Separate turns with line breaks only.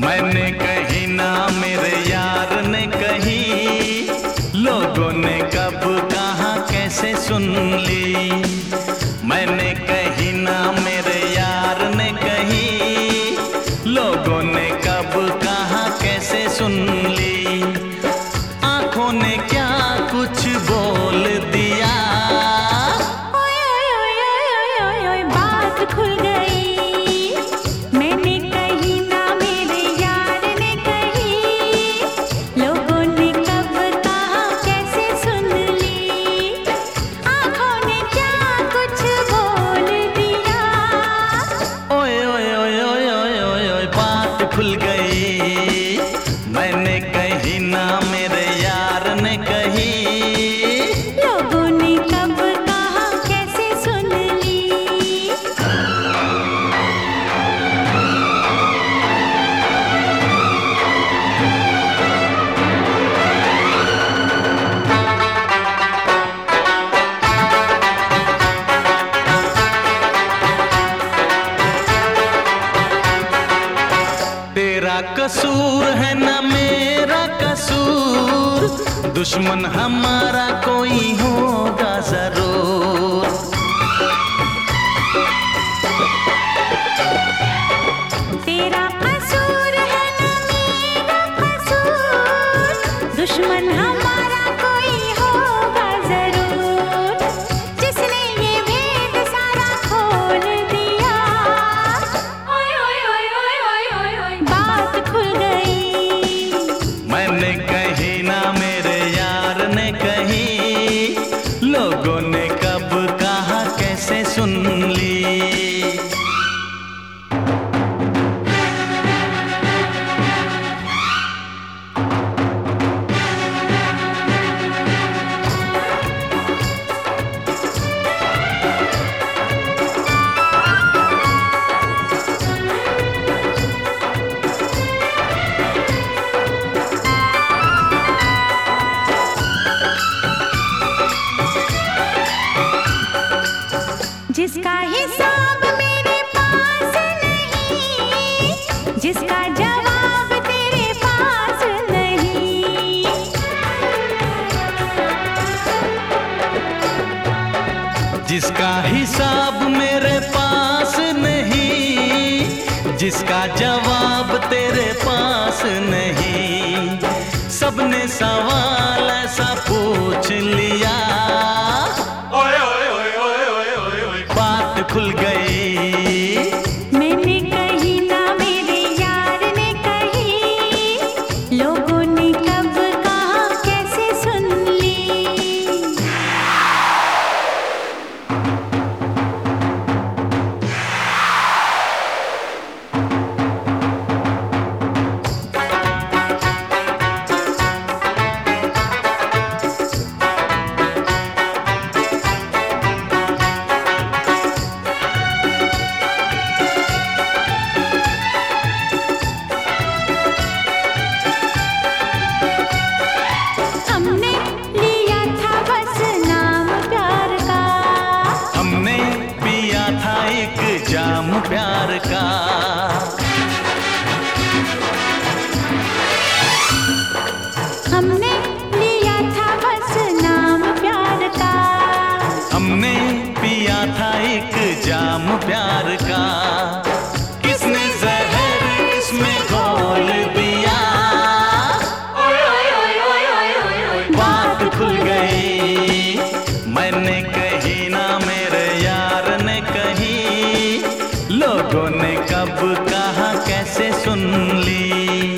मैंने कहीं ना मेरे यार।
खुल गया
तेरा कसूर है ना मेरा कसूर। दुश्मन हमारा कोई होगा ज़रूर।
जिसका हिसाब मेरे पास नहीं, जिसका जवाब तेरे पास नहीं।
जिसका हिसाब मेरे पास नहीं, जिसका जवाब तेरे पास नहीं, सबने सवाल है पिया था एक जाम प्यार का। किसने जहर इसमें घोल दिया? बात खुल गई। मैंने कही ना मेरे यार ने कही। लोगों ने कब कहा, कैसे सुन ली?